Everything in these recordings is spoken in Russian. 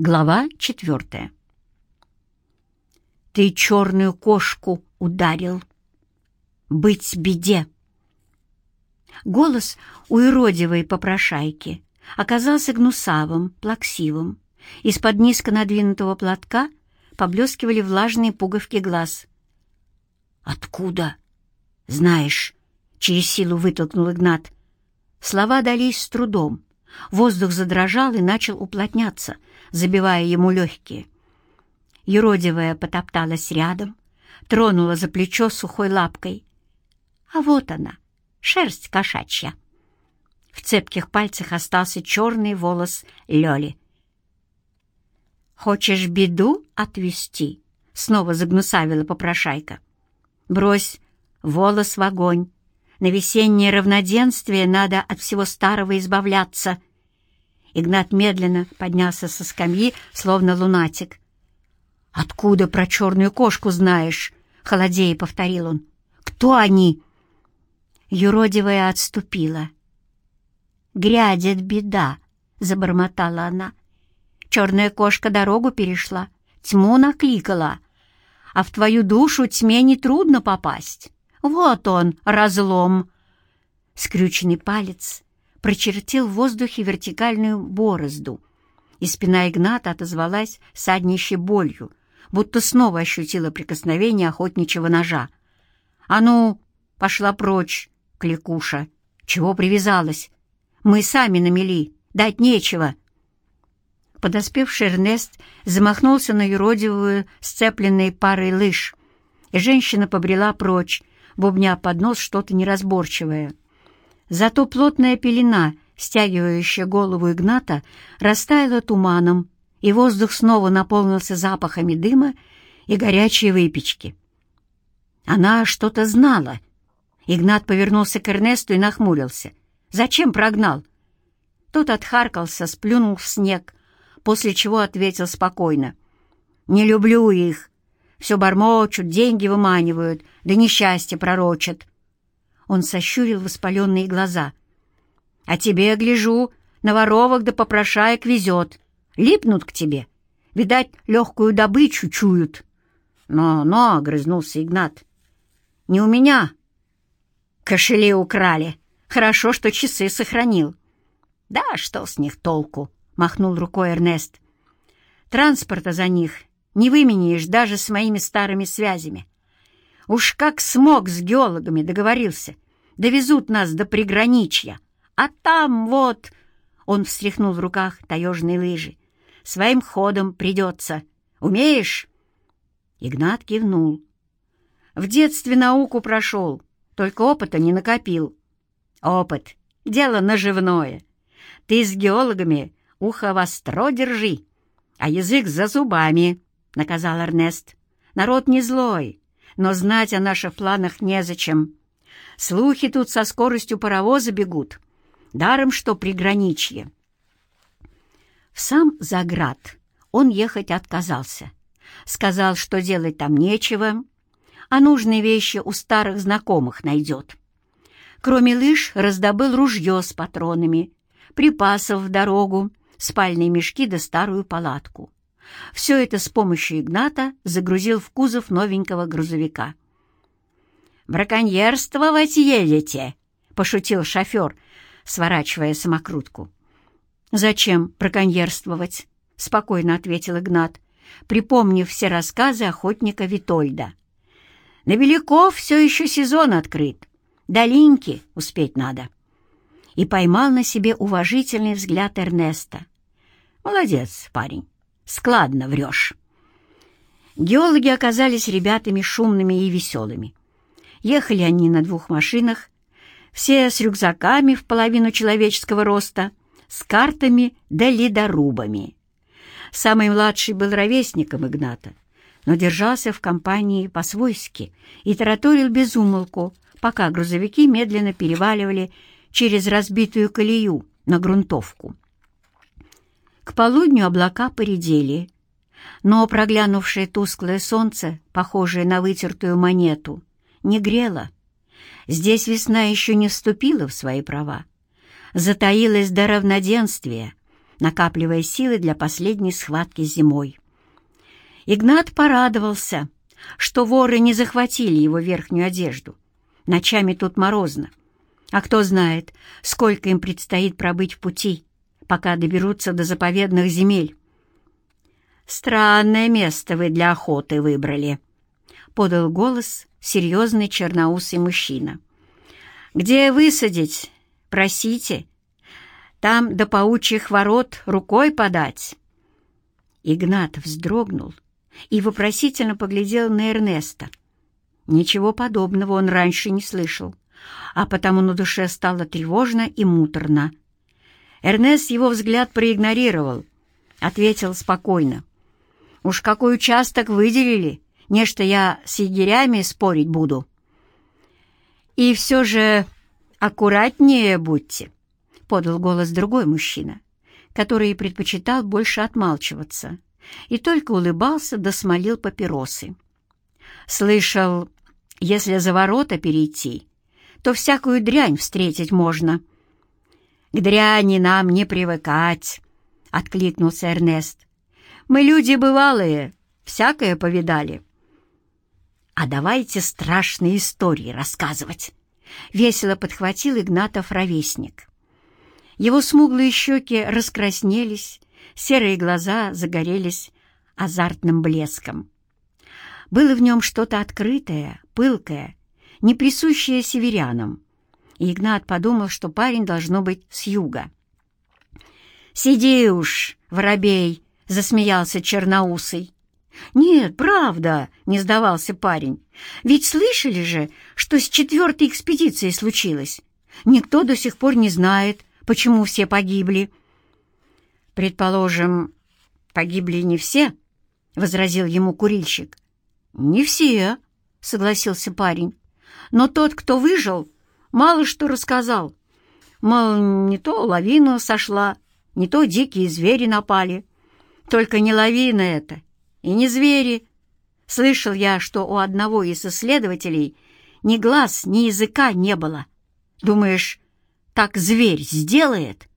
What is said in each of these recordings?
Глава четвертая. «Ты черную кошку ударил. Быть беде!» Голос у иродивой попрошайки оказался гнусавым, плаксивым. Из-под низко надвинутого платка поблескивали влажные пуговки глаз. «Откуда?» «Знаешь», — через силу вытолкнул Игнат. Слова дались с трудом. Воздух задрожал и начал уплотняться, забивая ему легкие. Еродивая потопталась рядом, тронула за плечо сухой лапкой. А вот она, шерсть кошачья. В цепких пальцах остался черный волос Лёли. «Хочешь беду отвести?» — снова загнусавила попрошайка. «Брось волос в огонь. На весеннее равноденствие надо от всего старого избавляться». Игнат медленно поднялся со скамьи, словно лунатик. «Откуда про черную кошку знаешь?» — холодея повторил он. «Кто они?» Юродивая отступила. «Грядет беда», — забормотала она. «Черная кошка дорогу перешла, тьму накликала, а в твою душу тьме нетрудно попасть. Вот он, разлом!» Скрюченный палец прочертил в воздухе вертикальную борозду, и спина Игната отозвалась саднищей болью, будто снова ощутила прикосновение охотничьего ножа. «А ну, пошла прочь, кликуша! Чего привязалась? Мы сами намели, дать нечего!» Подоспевший Эрнест замахнулся на юродивую сцепленной парой лыж, и женщина побрела прочь, бубня под нос что-то неразборчивое. Зато плотная пелена, стягивающая голову Игната, растаяла туманом, и воздух снова наполнился запахами дыма и горячей выпечки. Она что-то знала. Игнат повернулся к Эрнесту и нахмурился. «Зачем прогнал?» Тот отхаркался, сплюнул в снег, после чего ответил спокойно. «Не люблю их. Все бормочут, деньги выманивают, да несчастье пророчат. Он сощурил воспаленные глаза. «А тебе, гляжу, на воровок да попрошаек везет. Липнут к тебе. Видать, легкую добычу чуют». «Но-но», — огрызнулся Игнат, — «не у меня. Кошели украли. Хорошо, что часы сохранил». «Да что с них толку?» — махнул рукой Эрнест. «Транспорта за них не выменяешь даже с моими старыми связями. Уж как смог с геологами договорился. Довезут нас до приграничья. А там вот...» Он встряхнул в руках таежные лыжи. «Своим ходом придется. Умеешь?» Игнат кивнул. «В детстве науку прошел, только опыта не накопил». «Опыт — дело наживное. Ты с геологами ухо востро держи, а язык за зубами», — наказал Эрнест. «Народ не злой, но знать о наших планах незачем. Слухи тут со скоростью паровоза бегут. Даром, что приграничье. В сам Заград он ехать отказался. Сказал, что делать там нечего, а нужные вещи у старых знакомых найдет. Кроме лыж раздобыл ружье с патронами, припасов в дорогу, спальные мешки да старую палатку. Все это с помощью Игната загрузил в кузов новенького грузовика. «Браконьерствовать едете?» — пошутил шофер, сворачивая самокрутку. «Зачем браконьерствовать?» — спокойно ответил Игнат, припомнив все рассказы охотника Витольда. «На Великов все еще сезон открыт. До Линьки успеть надо». И поймал на себе уважительный взгляд Эрнеста. «Молодец, парень складно врешь». Геологи оказались ребятами шумными и веселыми. Ехали они на двух машинах, все с рюкзаками в половину человеческого роста, с картами да ледорубами. Самый младший был ровесником Игната, но держался в компании по-свойски и тараторил без умолку, пока грузовики медленно переваливали через разбитую колею на грунтовку. К полудню облака поредели, но проглянувшее тусклое солнце, похожее на вытертую монету, не грело. Здесь весна еще не вступила в свои права. Затаилась до равноденствия, накапливая силы для последней схватки зимой. Игнат порадовался, что воры не захватили его верхнюю одежду. Ночами тут морозно. А кто знает, сколько им предстоит пробыть в пути, пока доберутся до заповедных земель. «Странное место вы для охоты выбрали», — подал голос серьезный черноусый мужчина. «Где высадить? Просите. Там до паучьих ворот рукой подать». Игнат вздрогнул и вопросительно поглядел на Эрнеста. Ничего подобного он раньше не слышал, а потому на душе стало тревожно и муторно. Эрнест его взгляд проигнорировал, ответил спокойно. «Уж какой участок выделили, нечто я с егерями спорить буду». «И все же аккуратнее будьте», — подал голос другой мужчина, который предпочитал больше отмалчиваться и только улыбался да смолил папиросы. «Слышал, если за ворота перейти, то всякую дрянь встретить можно». «К дряни нам не привыкать», — откликнулся Эрнест. «Мы люди бывалые, всякое повидали». «А давайте страшные истории рассказывать», — весело подхватил Игнатов ровесник. Его смуглые щеки раскраснелись, серые глаза загорелись азартным блеском. Было в нем что-то открытое, пылкое, не присущее северянам, и Игнат подумал, что парень должно быть с юга. «Сиди уж, воробей!» — засмеялся черноусый. «Нет, правда!» — не сдавался парень. «Ведь слышали же, что с четвертой экспедицией случилось? Никто до сих пор не знает, почему все погибли». «Предположим, погибли не все?» — возразил ему курильщик. «Не все», — согласился парень. «Но тот, кто выжил, мало что рассказал. Мол, не то лавина сошла, не то дикие звери напали. Только не лавина это, и не звери. Слышал я, что у одного из исследователей ни глаз, ни языка не было. Думаешь, так зверь сделает?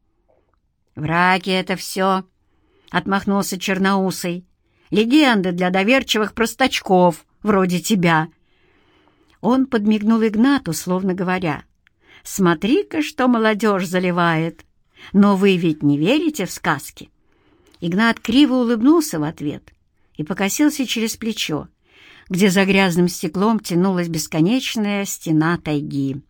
«Враки это все», — отмахнулся Черноусый. «Легенды для доверчивых простачков, вроде тебя». Он подмигнул Игнату, словно говоря, «Смотри-ка, что молодежь заливает! Но вы ведь не верите в сказки?» Игнат криво улыбнулся в ответ и покосился через плечо, где за грязным стеклом тянулась бесконечная стена тайги.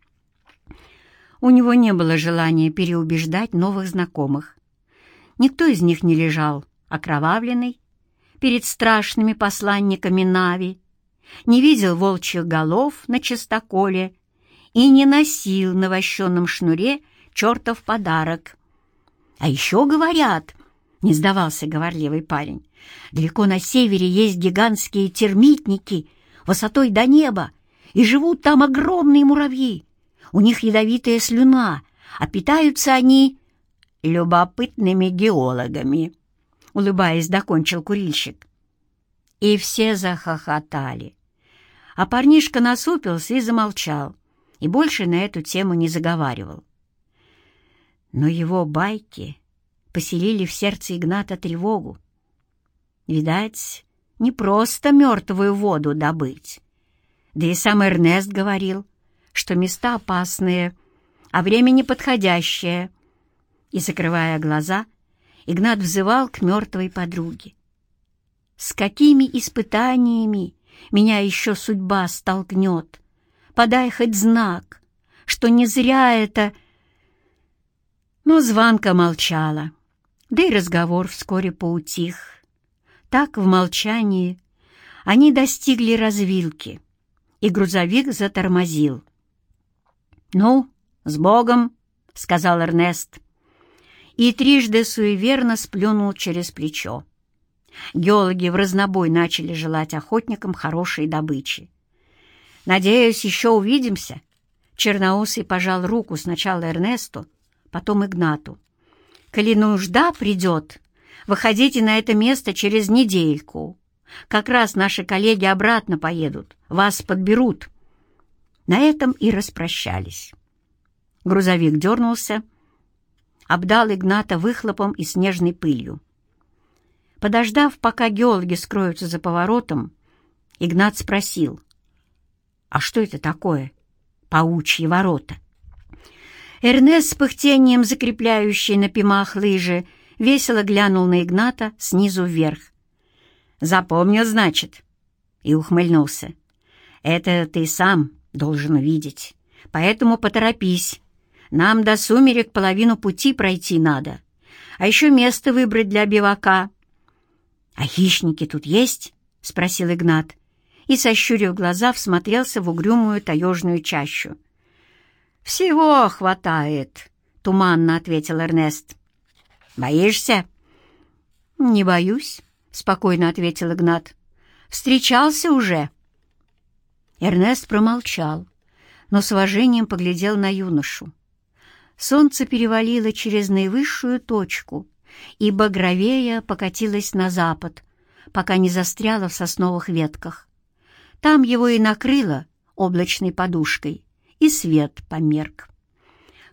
У него не было желания переубеждать новых знакомых. Никто из них не лежал окровавленный перед страшными посланниками Нави, не видел волчьих голов на чистоколе и не носил на вощенном шнуре чертов подарок. А еще говорят, — не сдавался говорливый парень, — далеко на севере есть гигантские термитники высотой до неба, и живут там огромные муравьи. У них ядовитая слюна, а питаются они любопытными геологами, — улыбаясь, докончил курильщик. И все захохотали. А парнишка насупился и замолчал, и больше на эту тему не заговаривал. Но его байки поселили в сердце Игната тревогу. Видать, не просто мертвую воду добыть. Да и сам Эрнест говорил, что места опасные, а время неподходящее. И, закрывая глаза, Игнат взывал к мертвой подруге. «С какими испытаниями меня еще судьба столкнет? Подай хоть знак, что не зря это...» Но звонка молчала, да и разговор вскоре поутих. Так, в молчании, они достигли развилки, и грузовик затормозил. «Ну, с Богом!» — сказал Эрнест. И трижды суеверно сплюнул через плечо. Геологи в разнобой начали желать охотникам хорошей добычи. «Надеюсь, еще увидимся?» Черноусый пожал руку сначала Эрнесту, потом Игнату. «Коли нужда придет, выходите на это место через недельку. Как раз наши коллеги обратно поедут, вас подберут». На этом и распрощались. Грузовик дернулся, обдал Игната выхлопом и снежной пылью. Подождав, пока геологи скроются за поворотом, Игнат спросил, «А что это такое? Паучьи ворота?» Эрнест с пыхтением, закрепляющий на пимах лыжи, весело глянул на Игната снизу вверх. «Запомнил, значит?» И ухмыльнулся. «Это ты сам должен увидеть, поэтому поторопись. Нам до сумерек половину пути пройти надо, а еще место выбрать для бивака». «А хищники тут есть?» — спросил Игнат и, сощурив глаза, всмотрелся в угрюмую таежную чащу. «Всего хватает», — туманно ответил Эрнест. «Боишься?» «Не боюсь», — спокойно ответил Игнат. «Встречался уже?» Эрнест промолчал, но с уважением поглядел на юношу. Солнце перевалило через наивысшую точку и багровея покатилось на запад, пока не застряло в сосновых ветках. Там его и накрыло облачной подушкой, и свет померк.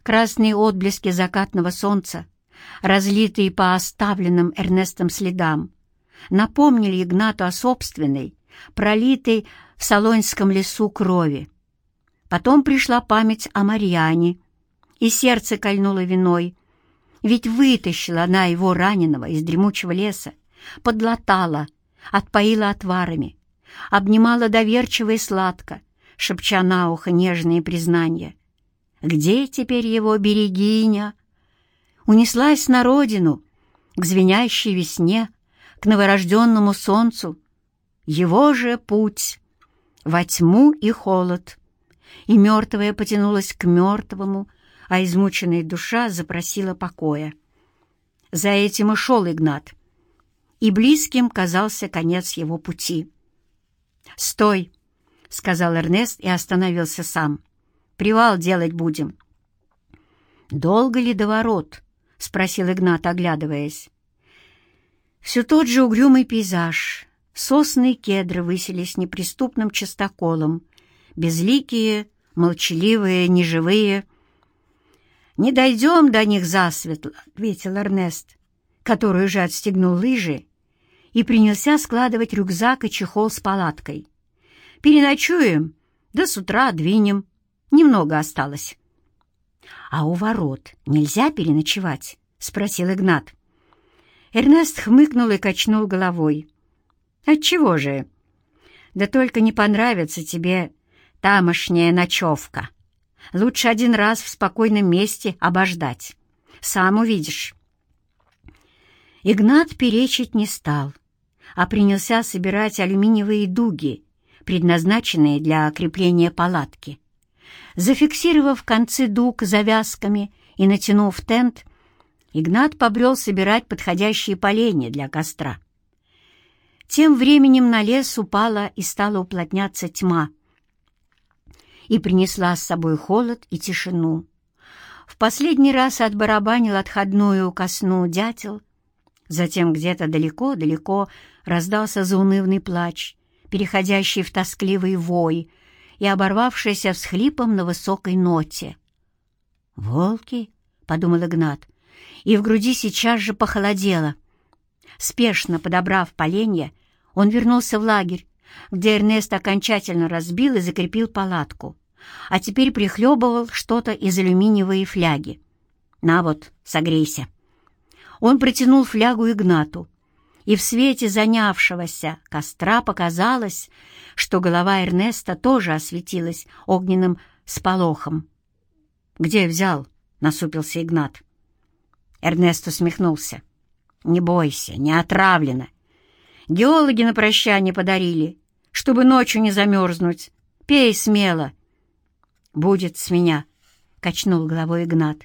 Красные отблески закатного солнца, разлитые по оставленным Эрнестом следам, напомнили Игнату о собственной, пролитой в Солонском лесу крови. Потом пришла память о Марьяне, и сердце кольнуло виной, ведь вытащила она его раненого из дремучего леса, подлатала, отпоила отварами, обнимала доверчиво и сладко, шепча на ухо нежные признания. Где теперь его берегиня? Унеслась на родину, к звенящей весне, к новорожденному солнцу. Его же путь во тьму и холод. И мертвая потянулась к мертвому, а измученная душа запросила покоя. За этим и шел Игнат, и близким казался конец его пути. «Стой!» — сказал Эрнест и остановился сам. «Привал делать будем». «Долго ли до ворот?» — спросил Игнат, оглядываясь. Все тот же угрюмый пейзаж. Сосны и кедры высились неприступным частоколом, безликие, молчаливые, неживые. «Не дойдем до них засветло», — ответил Эрнест, который уже отстегнул лыжи и принялся складывать рюкзак и чехол с палаткой. Переночуем, да с утра двинем. Немного осталось». «А у ворот нельзя переночевать?» — спросил Игнат. Эрнест хмыкнул и качнул головой. «Отчего же? Да только не понравится тебе тамошняя ночевка. Лучше один раз в спокойном месте обождать. Сам увидишь». Игнат перечить не стал, а принялся собирать алюминиевые дуги, предназначенные для крепления палатки. Зафиксировав концы дуг завязками и натянув тент, Игнат побрел собирать подходящие поленья для костра. Тем временем на лес упала и стала уплотняться тьма и принесла с собой холод и тишину. В последний раз отбарабанил отходную ко сну дятел, затем где-то далеко-далеко раздался заунывный плач, переходящий в тоскливый вой и оборвавшийся всхлипом на высокой ноте. «Волки?» — подумал Игнат, и в груди сейчас же похолодело. Спешно подобрав поленья, он вернулся в лагерь, где Эрнест окончательно разбил и закрепил палатку, а теперь прихлебывал что-то из алюминиевой фляги. «На вот, согрейся». Он протянул флягу Игнату, и в свете занявшегося костра показалось, что голова Эрнеста тоже осветилась огненным сполохом. «Где взял?» — насупился Игнат. Эрнест усмехнулся. «Не бойся, не отравлено. Геологи на прощание подарили, чтобы ночью не замерзнуть. Пей смело». «Будет с меня», — качнул головой Игнат.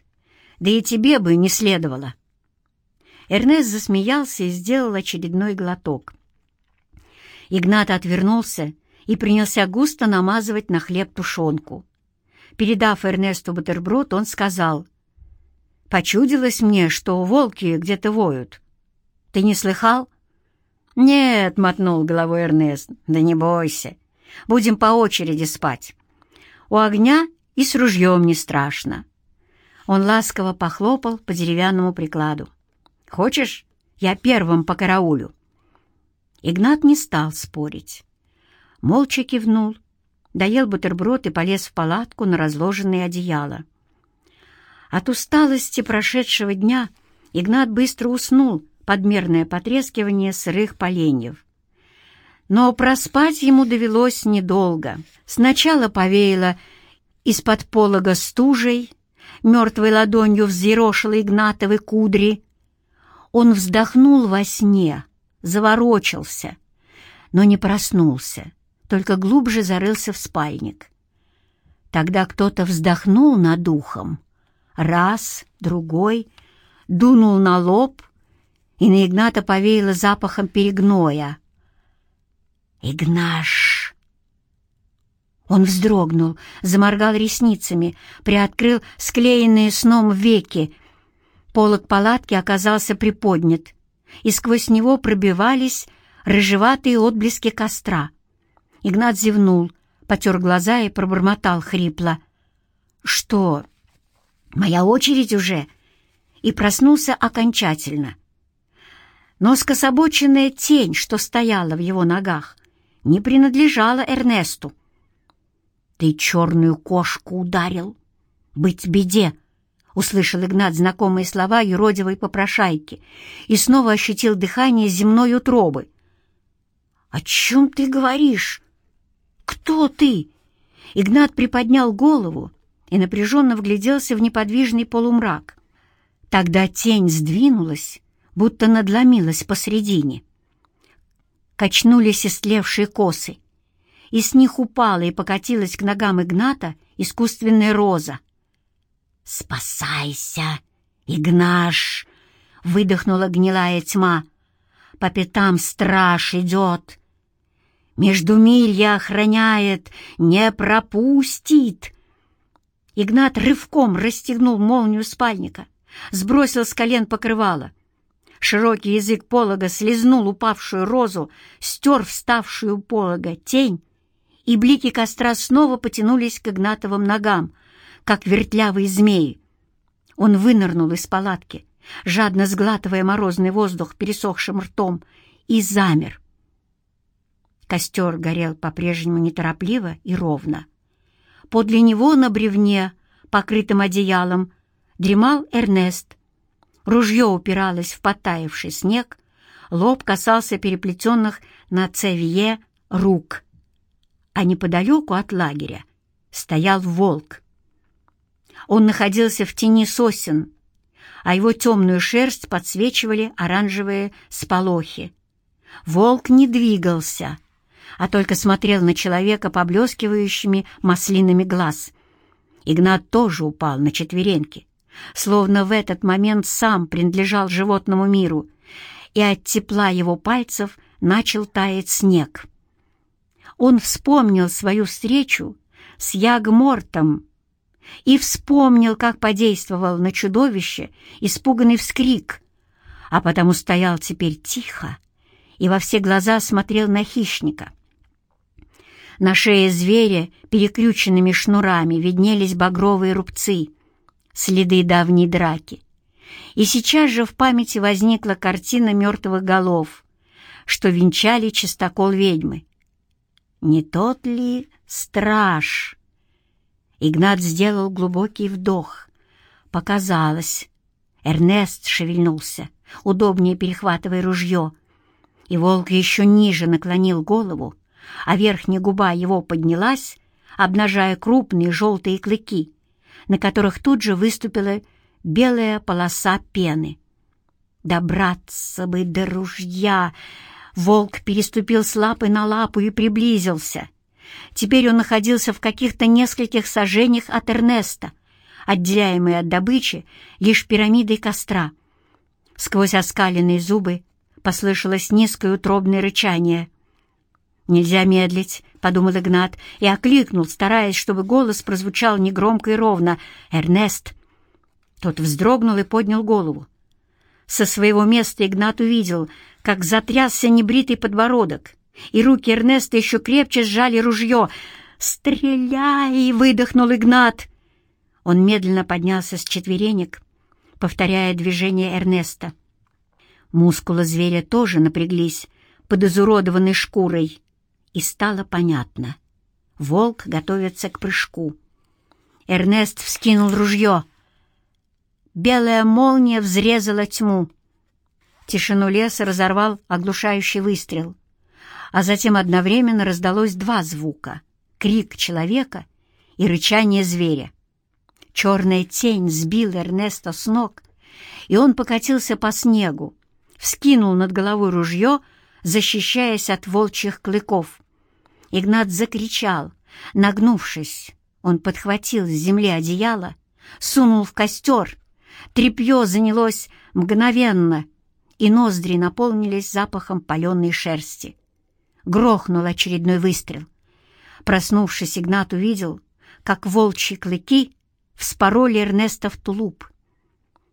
«Да и тебе бы не следовало». Эрнест засмеялся и сделал очередной глоток. Игнат отвернулся и принялся густо намазывать на хлеб тушенку. Передав Эрнесту бутерброд, он сказал, «Почудилось мне, что волки где-то воют. Ты не слыхал?» «Нет», — мотнул головой Эрнест, — «да не бойся. Будем по очереди спать. У огня и с ружьем не страшно. Он ласково похлопал по деревянному прикладу. «Хочешь, я первым по караулю?» Игнат не стал спорить. Молча кивнул, доел бутерброд и полез в палатку на разложенные одеяла. От усталости прошедшего дня Игнат быстро уснул под мерное потрескивание сырых поленьев. Но проспать ему довелось недолго. Сначала повеяло из-под полога стужей, мертвой ладонью взъерошила Игнатовы кудри. Он вздохнул во сне, заворочился, но не проснулся, только глубже зарылся в спальник. Тогда кто-то вздохнул над ухом, раз, другой, дунул на лоб, и на Игната повеяло запахом перегноя. «Игнаш!» Он вздрогнул, заморгал ресницами, приоткрыл склеенные сном веки. Полок палатки оказался приподнят, и сквозь него пробивались рыжеватые отблески костра. Игнат зевнул, потер глаза и пробормотал хрипло. «Что, моя очередь уже?» И проснулся окончательно. Но скособоченная тень, что стояла в его ногах, не принадлежала Эрнесту. «Ты черную кошку ударил! Быть беде!» — услышал Игнат знакомые слова юродивой попрошайки и снова ощутил дыхание земной утробы. «О чем ты говоришь? Кто ты?» Игнат приподнял голову и напряженно вгляделся в неподвижный полумрак. Тогда тень сдвинулась, будто надломилась посредине. Качнулись истлевшие косы, и с них упала и покатилась к ногам Игната искусственная роза. «Спасайся, Игнаш!» — выдохнула гнилая тьма. «По пятам страж идет!» Междумирье охраняет, не пропустит. Игнат рывком расстегнул молнию спальника, сбросил с колен покрывало. Широкий язык полога слезнул упавшую розу, стер вставшую полога тень, и блики костра снова потянулись к Игнатовым ногам, как вертлявые змеи. Он вынырнул из палатки, жадно сглатывая морозный воздух пересохшим ртом, и замер. Костер горел по-прежнему неторопливо и ровно. Подле него на бревне, покрытым одеялом, дремал Эрнест. Ружье упиралось в потаявший снег, лоб касался переплетенных на цевье рук. А неподалеку от лагеря стоял волк. Он находился в тени сосен, а его темную шерсть подсвечивали оранжевые сполохи. Волк не двигался, а только смотрел на человека поблескивающими маслинами глаз. Игнат тоже упал на четвереньки, словно в этот момент сам принадлежал животному миру, и от тепла его пальцев начал таять снег. Он вспомнил свою встречу с Ягмортом и вспомнил, как подействовал на чудовище испуганный вскрик, а потому стоял теперь тихо и во все глаза смотрел на хищника. На шее зверя перекрюченными шнурами виднелись багровые рубцы, следы давней драки. И сейчас же в памяти возникла картина мертвых голов, что венчали чистокол ведьмы. Не тот ли страж? Игнат сделал глубокий вдох. Показалось. Эрнест шевельнулся, удобнее перехватывая ружье, и волк еще ниже наклонил голову, а верхняя губа его поднялась, обнажая крупные желтые клыки, на которых тут же выступила белая полоса пены. Добраться бы до ружья! Волк переступил с лапы на лапу и приблизился. Теперь он находился в каких-то нескольких сажениях от Эрнеста, отделяемый от добычи лишь пирамидой костра. Сквозь оскаленные зубы послышалось низкое утробное рычание. «Нельзя медлить», — подумал Игнат и окликнул, стараясь, чтобы голос прозвучал негромко и ровно. «Эрнест!» Тот вздрогнул и поднял голову. Со своего места Игнат увидел, как затрясся небритый подбородок, и руки Эрнеста еще крепче сжали ружье. «Стреляй!» — выдохнул Игнат. Он медленно поднялся с четверенек, повторяя движение Эрнеста. Мускулы зверя тоже напряглись под изуродованной шкурой, и стало понятно. Волк готовится к прыжку. Эрнест вскинул ружье. Белая молния взрезала тьму. Тишину леса разорвал оглушающий выстрел, а затем одновременно раздалось два звука — крик человека и рычание зверя. Черная тень сбила Эрнеста с ног, и он покатился по снегу, вскинул над головой ружье, защищаясь от волчьих клыков. Игнат закричал, нагнувшись. Он подхватил с земли одеяло, сунул в костер. Трепье занялось мгновенно, и ноздри наполнились запахом паленой шерсти. Грохнул очередной выстрел. Проснувшись, Игнат увидел, как волчьи клыки вспороли Эрнеста в тулуп.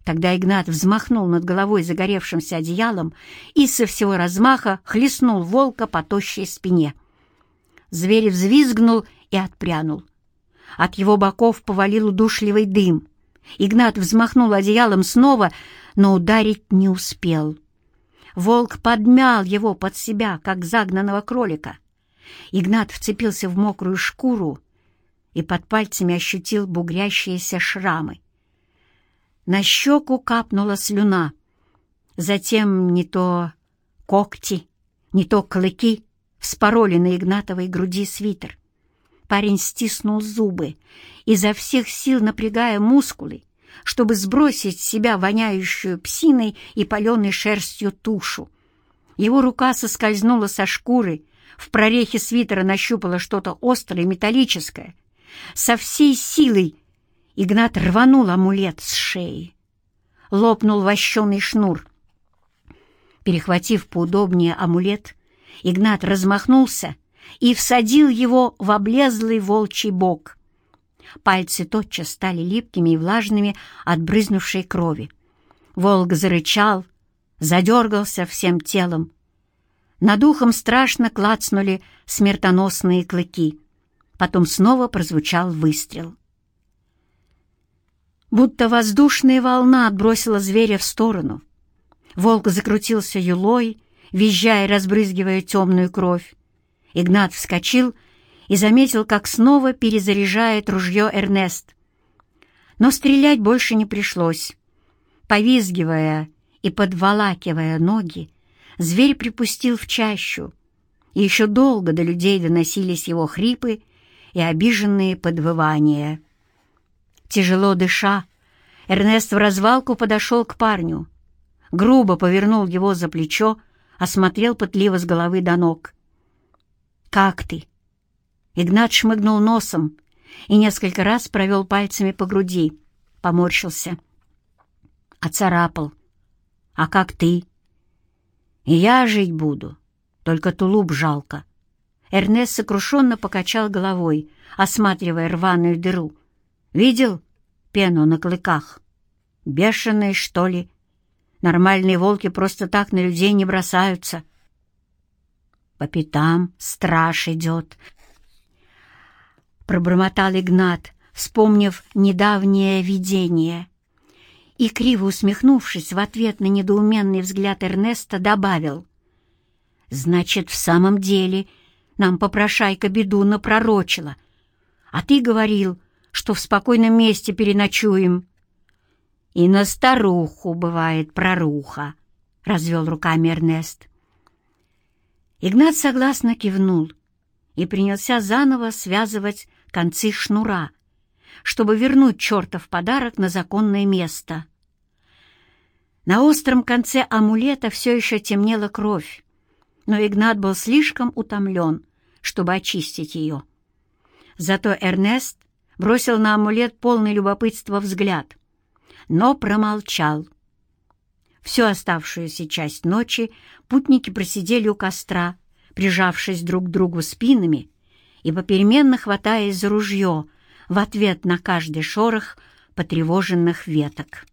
Тогда Игнат взмахнул над головой загоревшимся одеялом и со всего размаха хлестнул волка по тощей спине. Зверь взвизгнул и отпрянул. От его боков повалил удушливый дым. Игнат взмахнул одеялом снова, но ударить не успел. Волк подмял его под себя, как загнанного кролика. Игнат вцепился в мокрую шкуру и под пальцами ощутил бугрящиеся шрамы. На щеку капнула слюна. Затем не то когти, не то клыки вспороли на Игнатовой груди свитер. Парень стиснул зубы, изо всех сил напрягая мускулы, чтобы сбросить с себя воняющую псиной и паленой шерстью тушу. Его рука соскользнула со шкуры, в прорехе свитера нащупала что-то острое, металлическое. Со всей силой Игнат рванул амулет с шеи. Лопнул вощеный шнур. Перехватив поудобнее амулет, Игнат размахнулся и всадил его в облезлый волчий бок. Пальцы тотчас стали липкими и влажными от брызнувшей крови. Волк зарычал, задергался всем телом. Над ухом страшно клацнули смертоносные клыки. Потом снова прозвучал выстрел. Будто воздушная волна отбросила зверя в сторону. Волк закрутился юлой, визжая и разбрызгивая темную кровь. Игнат вскочил и заметил, как снова перезаряжает ружье Эрнест. Но стрелять больше не пришлось. Повизгивая и подволакивая ноги, зверь припустил в чащу, и еще долго до людей доносились его хрипы и обиженные подвывания. Тяжело дыша, Эрнест в развалку подошел к парню, грубо повернул его за плечо, осмотрел пытливо с головы до ног. «Как ты?» Игнат шмыгнул носом и несколько раз провел пальцами по груди, поморщился. Оцарапал. «А как ты?» «И я жить буду, только тулуп жалко». Эрнест сокрушенно покачал головой, осматривая рваную дыру. «Видел пену на клыках? Бешеные, что ли? Нормальные волки просто так на людей не бросаются». «По пятам страж идет», пробормотал Игнат, вспомнив недавнее видение. И, криво усмехнувшись в ответ на недоуменный взгляд Эрнеста, добавил. «Значит, в самом деле нам попрошайка беду напророчила. А ты говорил, что в спокойном месте переночуем». «И на старуху бывает проруха», — развел руками Эрнест. Игнат согласно кивнул и принялся заново связывать концы шнура, чтобы вернуть чертов подарок на законное место. На остром конце амулета все еще темнела кровь, но Игнат был слишком утомлен, чтобы очистить ее. Зато Эрнест бросил на амулет полный любопытства взгляд, но промолчал. Всю оставшуюся часть ночи путники просидели у костра, прижавшись друг к другу спинами и попеременно хватаясь за ружье в ответ на каждый шорох потревоженных веток.